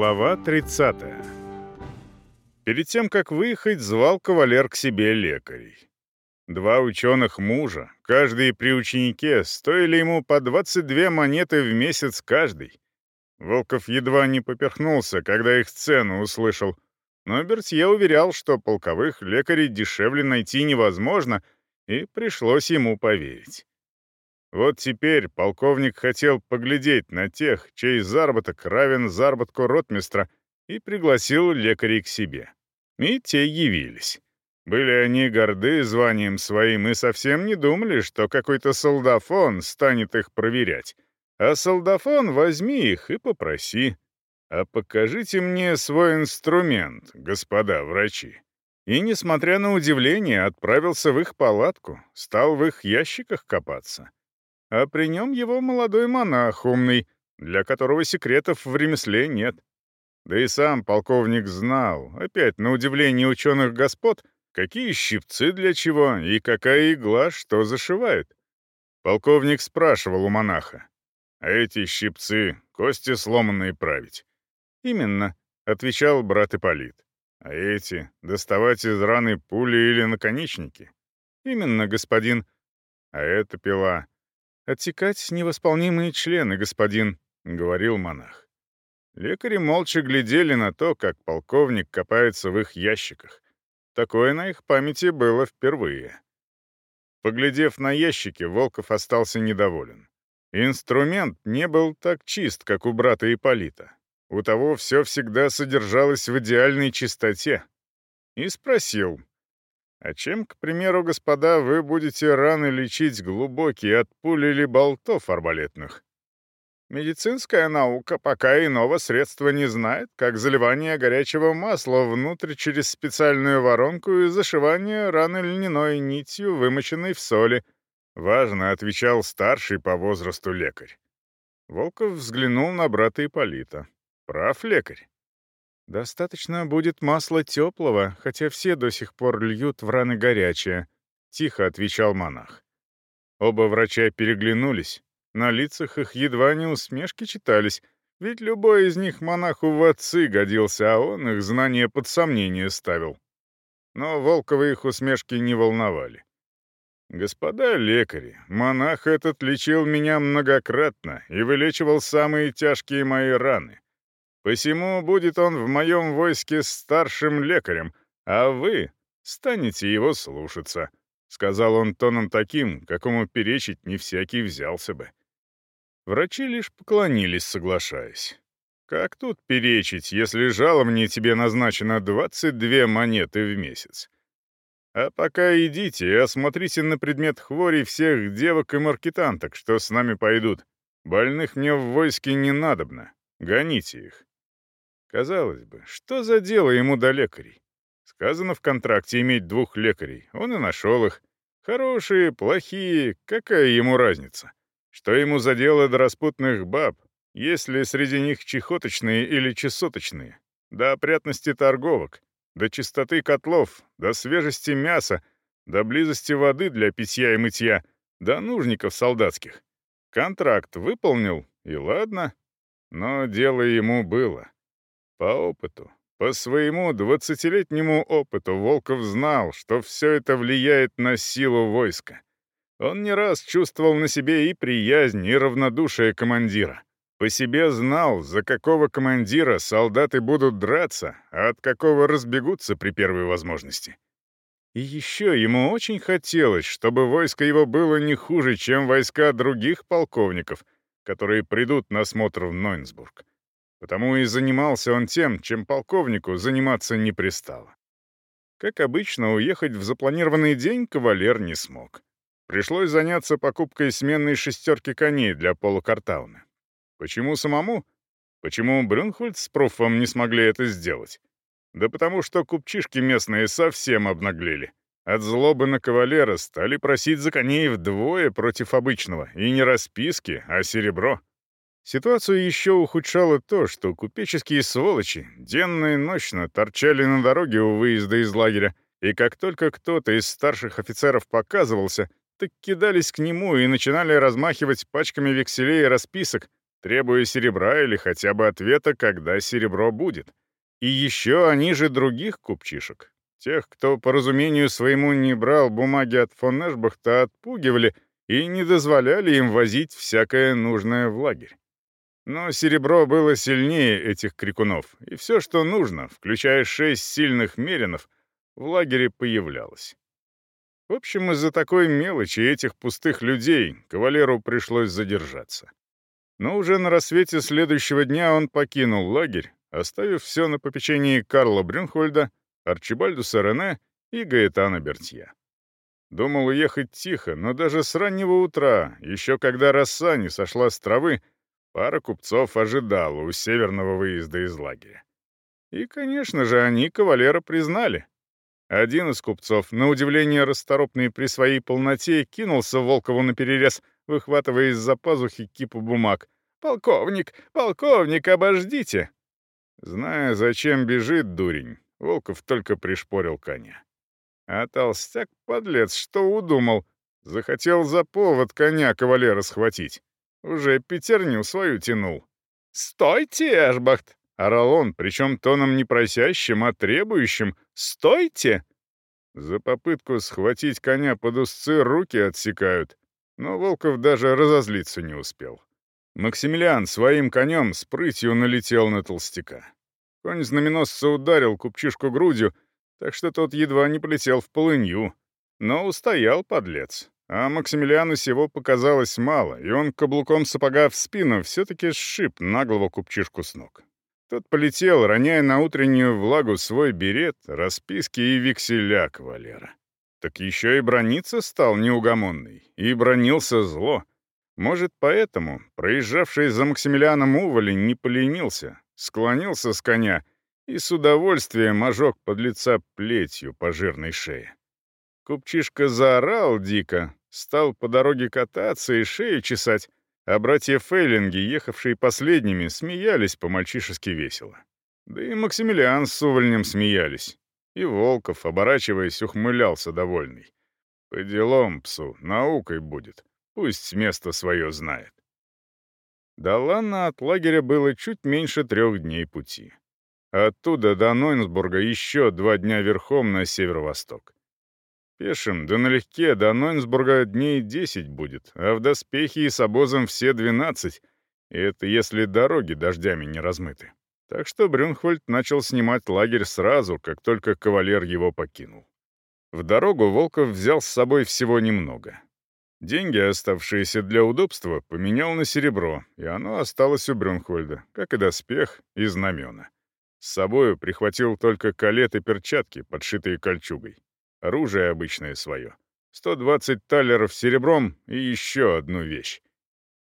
Глава 30. Перед тем, как выехать, звал кавалер к себе лекарей. Два ученых мужа, каждый при ученике, стоили ему по 22 монеты в месяц каждый. Волков едва не поперхнулся, когда их цену услышал, но Бертье уверял, что полковых лекарей дешевле найти невозможно, и пришлось ему поверить. Вот теперь полковник хотел поглядеть на тех, чей заработок равен заработку ротмистра, и пригласил лекарей к себе. И те явились. Были они горды званием своим и совсем не думали, что какой-то солдафон станет их проверять. А солдафон возьми их и попроси. А покажите мне свой инструмент, господа врачи. И, несмотря на удивление, отправился в их палатку, стал в их ящиках копаться а при нем его молодой монах умный, для которого секретов в ремесле нет. Да и сам полковник знал, опять на удивление ученых господ, какие щипцы для чего и какая игла что зашивает. Полковник спрашивал у монаха, «А эти щипцы — кости сломанные править?» «Именно», — отвечал брат Ипполит. «А эти — доставать из раны пули или наконечники?» «Именно, господин». «А эта пила «Отсекать невосполнимые члены, господин», — говорил монах. Лекари молча глядели на то, как полковник копается в их ящиках. Такое на их памяти было впервые. Поглядев на ящики, Волков остался недоволен. Инструмент не был так чист, как у брата Ипполита. У того все всегда содержалось в идеальной чистоте. И спросил, а чем, к примеру, господа, вы будете раны лечить глубокие от пули или болтов арбалетных? Медицинская наука пока иного средства не знает, как заливание горячего масла внутрь через специальную воронку и зашивание раны льняной нитью, вымоченной в соли. Важно, отвечал старший по возрасту лекарь. Волков взглянул на брата Ипполита. Прав лекарь. «Достаточно будет масла теплого, хотя все до сих пор льют в раны горячее», — тихо отвечал монах. Оба врача переглянулись. На лицах их едва не усмешки читались, ведь любой из них монаху в отцы годился, а он их знания под сомнение ставил. Но Волкова их усмешки не волновали. «Господа лекари, монах этот лечил меня многократно и вылечивал самые тяжкие мои раны. Посему будет он в моем войске старшим лекарем, а вы станете его слушаться», — сказал он тоном таким, какому перечить не всякий взялся бы. Врачи лишь поклонились, соглашаясь. «Как тут перечить, если жалование тебе назначено 22 монеты в месяц?» А пока идите и осмотрите на предмет хвори всех девок и маркетанток, что с нами пойдут. Больных мне в войске не надобно. Гоните их. Казалось бы, что за дело ему до лекарей? Сказано в контракте иметь двух лекарей. Он и нашел их. Хорошие, плохие, какая ему разница? Что ему за дело до распутных баб, если среди них чехоточные или чесоточные? До опрятности торговок, до чистоты котлов, до свежести мяса, до близости воды для питья и мытья, до нужников солдатских. Контракт выполнил, и ладно. Но дело ему было. По опыту, по своему двадцатилетнему опыту Волков знал, что все это влияет на силу войска. Он не раз чувствовал на себе и приязнь, и равнодушие командира. По себе знал, за какого командира солдаты будут драться, а от какого разбегутся при первой возможности. И еще ему очень хотелось, чтобы войско его было не хуже, чем войска других полковников, которые придут на смотр в Нойнсбург. Потому и занимался он тем, чем полковнику заниматься не пристало. Как обычно, уехать в запланированный день кавалер не смог. Пришлось заняться покупкой сменной шестерки коней для полукартауна. Почему самому? Почему Брюнхвальд с Пруфом не смогли это сделать? Да потому что купчишки местные совсем обнаглели. От злобы на кавалера стали просить за коней вдвое против обычного, и не расписки, а серебро. Ситуацию еще ухудшало то, что купеческие сволочи денно и ночно торчали на дороге у выезда из лагеря, и как только кто-то из старших офицеров показывался, так кидались к нему и начинали размахивать пачками векселей и расписок, требуя серебра или хотя бы ответа, когда серебро будет. И еще они же других купчишек. Тех, кто по разумению своему не брал бумаги от фон Эшбахта, отпугивали и не дозволяли им возить всякое нужное в лагерь. Но серебро было сильнее этих крикунов, и все, что нужно, включая шесть сильных меринов, в лагере появлялось. В общем, из-за такой мелочи этих пустых людей кавалеру пришлось задержаться. Но уже на рассвете следующего дня он покинул лагерь, оставив все на попечении Карла Брюнхольда, Арчибальдуса Рене и Гаэтана Бертья. Думал уехать тихо, но даже с раннего утра, еще когда роса не сошла с травы, Пара купцов ожидала у северного выезда из лагеря. И, конечно же, они кавалера признали. Один из купцов, на удивление расторопный при своей полноте, кинулся Волкову на перерез, выхватывая из-за пазухи кипу бумаг. «Полковник! Полковник, обождите!» Зная, зачем бежит дурень, Волков только пришпорил коня. А толстяк-подлец что удумал? Захотел за повод коня кавалера схватить. Уже пятерню свою тянул. «Стойте, Эшбахт!» — орал он, причем тоном не просящим, а требующим. «Стойте!» За попытку схватить коня под узцы руки отсекают, но Волков даже разозлиться не успел. Максимилиан своим конем с прытью налетел на толстяка. Конь знаменосца ударил купчишку грудью, так что тот едва не полетел в полынью. Но устоял подлец. А Максимилиану сего показалось мало, и он каблуком сапога в спину все-таки сшиб наглого купчишку с ног. Тот полетел, роняя на утреннюю влагу свой берет, расписки и векселя кавалера. Так еще и брониться стал неугомонный, и бронился зло. Может, поэтому проезжавший за Максимилианом уволень не поленился, склонился с коня и с удовольствием ожег под лица плетью по жирной шее. Купчишка заорал дико, стал по дороге кататься и шею чесать, а братья Фейлинги, ехавшие последними, смеялись по-мальчишески весело. Да и Максимилиан с увольнем смеялись. И Волков, оборачиваясь, ухмылялся довольный. «По делам псу, наукой будет. Пусть место свое знает». До Ланна от лагеря было чуть меньше трех дней пути. Оттуда до Нойнсбурга еще два дня верхом на северо-восток. Пешим, да налегке, до Нойнсбурга дней десять будет, а в доспехе и с обозом все двенадцать. И это если дороги дождями не размыты. Так что Брюнхвальд начал снимать лагерь сразу, как только кавалер его покинул. В дорогу Волков взял с собой всего немного. Деньги, оставшиеся для удобства, поменял на серебро, и оно осталось у Брюнхвальда, как и доспех и знамена. С собою прихватил только калет и перчатки, подшитые кольчугой оружие обычное свое, 120 талеров серебром и еще одну вещь.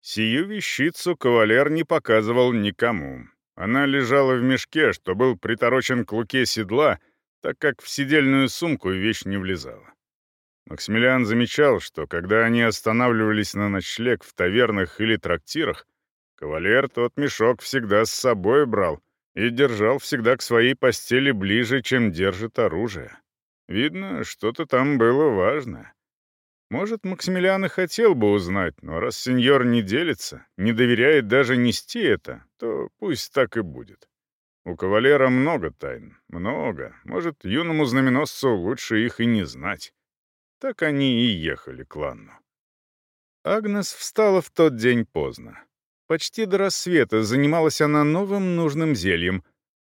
Сию вещицу кавалер не показывал никому. Она лежала в мешке, что был приторочен к луке седла, так как в сидельную сумку вещь не влезала. Максимилиан замечал, что когда они останавливались на ночлег в тавернах или трактирах, кавалер тот мешок всегда с собой брал и держал всегда к своей постели ближе, чем держит оружие. Видно, что-то там было важное. Может, Максимилиан и хотел бы узнать, но раз сеньор не делится, не доверяет даже нести это, то пусть так и будет. У кавалера много тайн, много. Может, юному знаменосцу лучше их и не знать. Так они и ехали к Ланну. Агнес встала в тот день поздно. Почти до рассвета занималась она новым нужным зельем,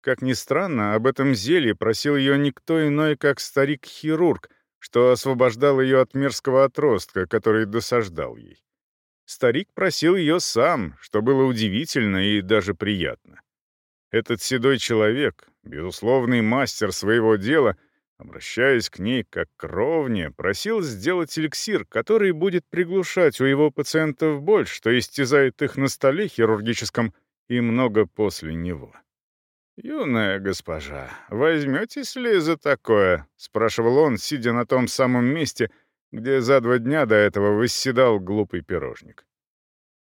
как ни странно, об этом зелье просил ее никто иной, как старик-хирург, что освобождал ее от мерзкого отростка, который досаждал ей. Старик просил ее сам, что было удивительно и даже приятно. Этот седой человек, безусловный мастер своего дела, обращаясь к ней как к ровне, просил сделать эликсир, который будет приглушать у его пациентов боль, что истязает их на столе хирургическом и много после него. «Юная госпожа, возьметесь ли за такое?» — спрашивал он, сидя на том самом месте, где за два дня до этого восседал глупый пирожник.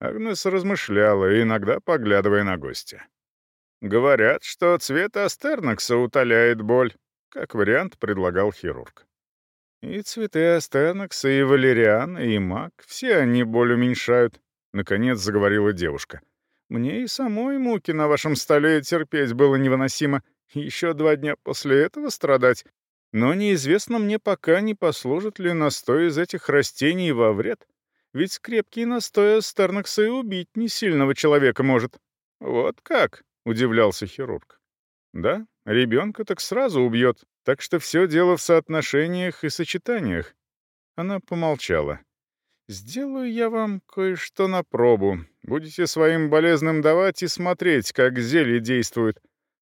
Агнес размышляла, иногда поглядывая на гостя. «Говорят, что цвет астернакса утоляет боль», — как вариант предлагал хирург. «И цветы астернакса, и валериан, и мак — все они боль уменьшают», — наконец заговорила девушка. Мне и самой муки на вашем столе терпеть было невыносимо. Еще два дня после этого страдать. Но неизвестно мне пока, не послужит ли настой из этих растений во вред. Ведь крепкий настой Астернакса и убить не сильного человека может. Вот как, — удивлялся хирург. Да, ребенка так сразу убьет, так что все дело в соотношениях и сочетаниях. Она помолчала. «Сделаю я вам кое-что на пробу. Будете своим болезным давать и смотреть, как зелье действует.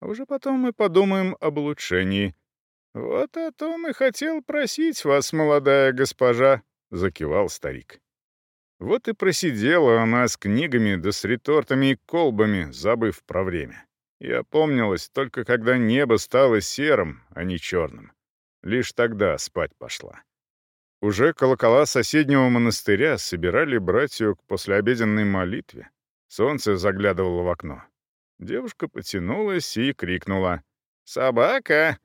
А уже потом мы подумаем об улучшении». «Вот о том и хотел просить вас, молодая госпожа», — закивал старик. Вот и просидела она с книгами да с ретортами и колбами, забыв про время. И опомнилась только когда небо стало серым, а не черным. Лишь тогда спать пошла. Уже колокола соседнего монастыря собирали братью к послеобеденной молитве. Солнце заглядывало в окно. Девушка потянулась и крикнула «Собака!».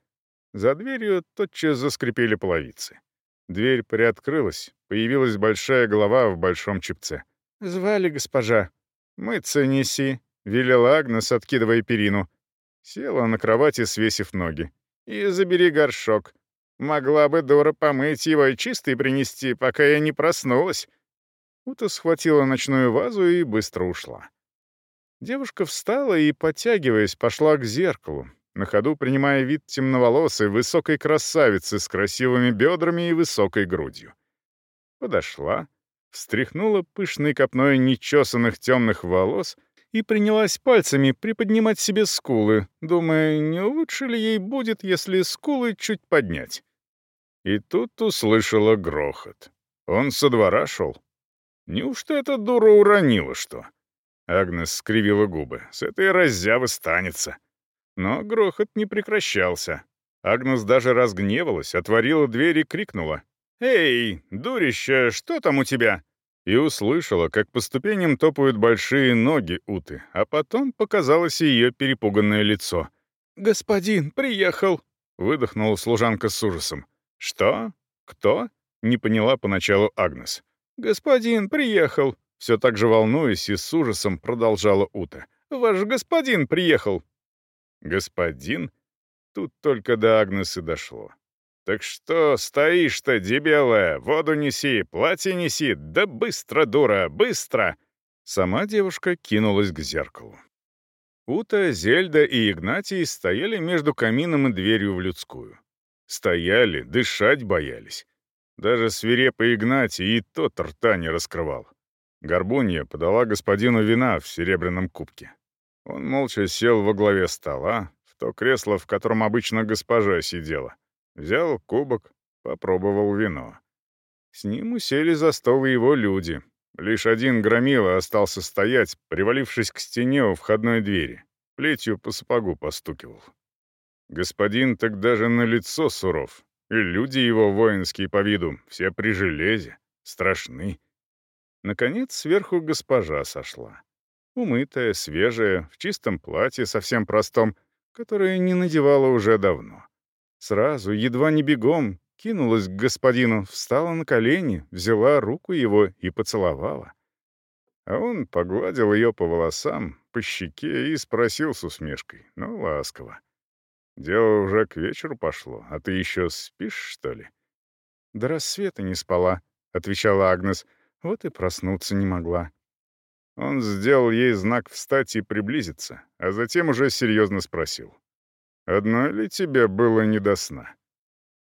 За дверью тотчас заскрипели половицы. Дверь приоткрылась, появилась большая голова в большом чепце. «Звали госпожа. Мыться неси», — велела Агнес, откидывая перину. Села на кровати, свесив ноги. «И забери горшок. Могла бы дура помыть его и чистый принести, пока я не проснулась». Ута схватила ночную вазу и быстро ушла. Девушка встала и, подтягиваясь, пошла к зеркалу, на ходу принимая вид темноволосой, высокой красавицы с красивыми бедрами и высокой грудью. Подошла, встряхнула пышной копной нечесанных темных волос и принялась пальцами приподнимать себе скулы, думая, не лучше ли ей будет, если скулы чуть поднять. И тут услышала грохот. Он со двора шел. Неужто эта дура уронила что? Агнес скривила губы. С этой раззявы станется. Но грохот не прекращался. Агнес даже разгневалась, отворила дверь и крикнула. «Эй, дурище, что там у тебя?» И услышала, как по ступеням топают большие ноги Уты, а потом показалось ее перепуганное лицо. «Господин, приехал!» — выдохнула служанка с ужасом. «Что? Кто?» — не поняла поначалу Агнес. «Господин, приехал!» — все так же волнуясь и с ужасом продолжала Ута. «Ваш господин приехал!» «Господин?» Тут только до Агнесы дошло. «Так что стоишь-то, дебелая? Воду неси, платье неси, да быстро, дура, быстро!» Сама девушка кинулась к зеркалу. Ута, Зельда и Игнатий стояли между камином и дверью в людскую. Стояли, дышать боялись. Даже свирепый Игнатий и тот рта не раскрывал. Горбунья подала господину вина в серебряном кубке. Он молча сел во главе стола, в то кресло, в котором обычно госпожа сидела. Взял кубок, попробовал вино. С ним усели за стол его люди. Лишь один громила остался стоять, привалившись к стене у входной двери. Плетью по сапогу постукивал. Господин так даже на лицо суров, и люди его воинские по виду, все при железе, страшны. Наконец, сверху госпожа сошла. Умытая, свежая, в чистом платье совсем простом, которое не надевала уже давно. Сразу, едва не бегом, кинулась к господину, встала на колени, взяла руку его и поцеловала. А он погладил ее по волосам, по щеке и спросил с усмешкой, ну, ласково. «Дело уже к вечеру пошло, а ты еще спишь, что ли?» «До рассвета не спала», — отвечала Агнес, вот и проснуться не могла. Он сделал ей знак встать и приблизиться, а затем уже серьезно спросил. «Одной ли тебе было не до сна?»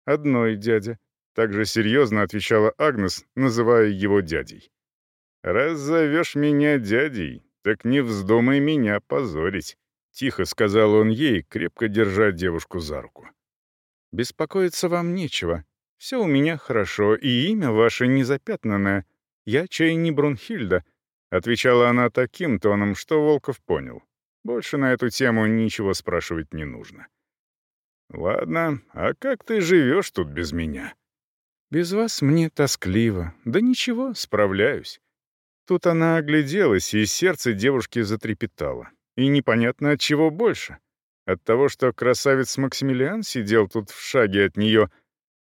«Одной, дядя», — также серьезно отвечала Агнес, называя его дядей. «Раз зовешь меня дядей, так не вздумай меня позорить», — тихо сказал он ей, крепко держа девушку за руку. «Беспокоиться вам нечего. Все у меня хорошо, и имя ваше незапятнанное. Я чай не Брунхильда», — отвечала она таким тоном, что Волков понял. Больше на эту тему ничего спрашивать не нужно. «Ладно, а как ты живешь тут без меня?» «Без вас мне тоскливо. Да ничего, справляюсь». Тут она огляделась, и сердце девушки затрепетало. И непонятно от чего больше. От того, что красавец Максимилиан сидел тут в шаге от нее,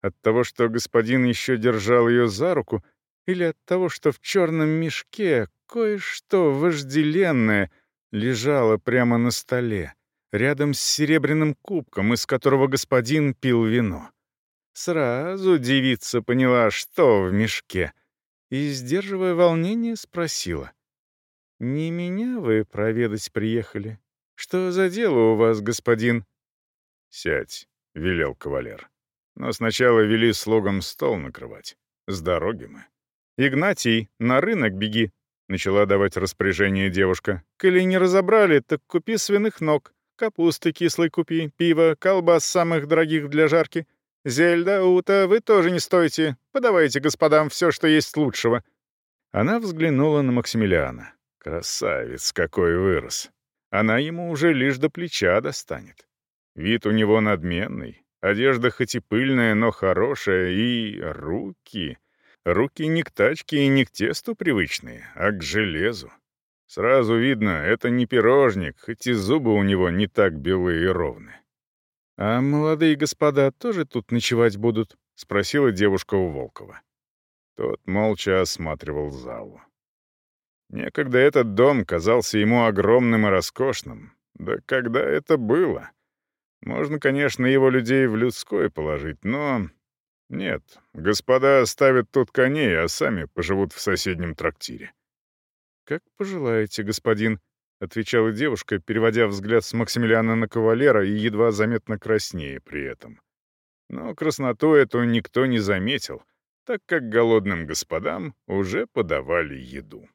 от того, что господин еще держал ее за руку, или от того, что в черном мешке кое-что вожделенное — лежала прямо на столе, рядом с серебряным кубком, из которого господин пил вино. Сразу девица поняла, что в мешке, и, сдерживая волнение, спросила. «Не меня вы проведать приехали? Что за дело у вас, господин?» «Сядь», — велел кавалер. «Но сначала вели слугам стол накрывать. С дороги мы». «Игнатий, на рынок беги», — начала давать распоряжение девушка. «Коли не разобрали, так купи свиных ног, капусты кислой купи, пиво, колбас самых дорогих для жарки. Зельда, Ута, вы тоже не стойте. Подавайте господам все, что есть лучшего». Она взглянула на Максимилиана. Красавец какой вырос. Она ему уже лишь до плеча достанет. Вид у него надменный, одежда хоть и пыльная, но хорошая, и руки... Руки не к тачке и не к тесту привычные, а к железу. Сразу видно, это не пирожник, хоть и зубы у него не так белые и ровные. «А молодые господа тоже тут ночевать будут?» — спросила девушка у Волкова. Тот молча осматривал залу. Некогда этот дом казался ему огромным и роскошным. Да когда это было? Можно, конечно, его людей в людской положить, но... Нет, господа оставят тут коней, а сами поживут в соседнем трактире. «Как пожелаете, господин», — отвечала девушка, переводя взгляд с Максимилиана на кавалера и едва заметно краснее при этом. Но красноту эту никто не заметил, так как голодным господам уже подавали еду.